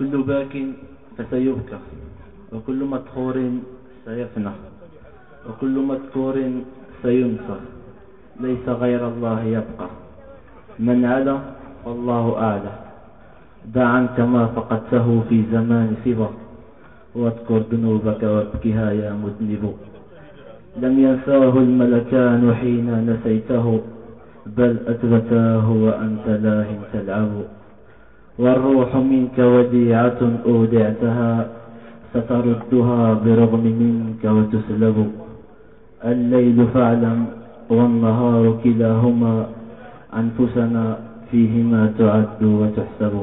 كل باك فسيبكى وكل مدخور سيفنى وكل مذكور سينسى ليس غير الله يبقى. من علا فالله أعلى. دع عنك ما فقدته في زمان سبا واذكر ذنوبك وابكها يا مذنب. لم ينساه الملكان حين نسيته بل أثبتاه وأنت لاه تلعب. والروح منك وديعة أودعتها ستردها برغم منك وتسلب. الليل فاعلم والنهار كلاهما أنفسنا فيهما تعد وتحسب.